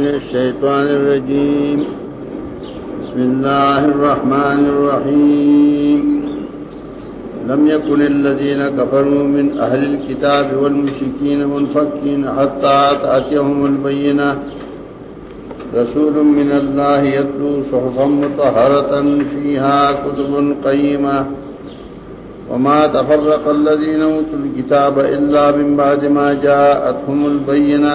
من الشيطان الرجيم. بسم الله الرحمن الرحيم. لم يكن الذين كفروا من أهل الكتاب والمشركين منفكين حتى تأتيهم البينة. رسول من الله يتلو صحفا مطهرة فيها كتب قيمة. وما تفرق الذين أوتوا الكتاب إلا من بعد ما جاءتهم البينة.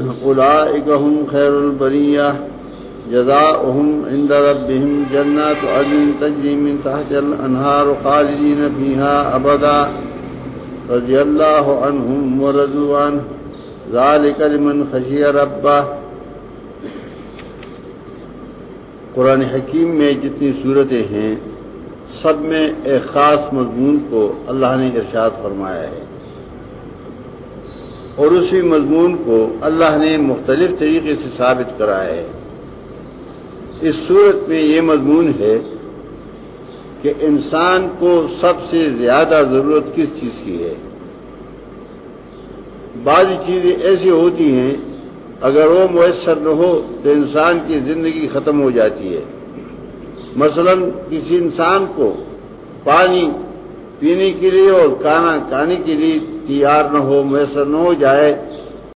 هم خير البرية جزاؤهم عند ربهم جنات عدن تجري من تحت الأنهار خالدين فيها أبدا رضي الله عنهم ورضوا عنه ذلك لمن خشي ربه قرآن حکیم میں جتنی صورتیں ہیں، سب میں ایک خاص مضمون کو اللہ نے ارشاد فرمایا ہے۔ اور اسی مضمون کو اللہ نے مختلف طریقے سے ثابت کرایا ہے۔ اس صورت میں یہ مضمون ہے کہ انسان کو سب سے زیادہ ضرورت کس چیز کی ہے؟ بعض چیزیں ایسی ہوتی ہیں، اگر وہ میسر نہ ہو تو انسان کی زندگی ختم ہو جاتی ہے۔ مثلا کسی انسان کو پانی پینے کے لیے اور کھانا کھانے کے لیے تیار نہ ہو، میسر نہ ہو جائے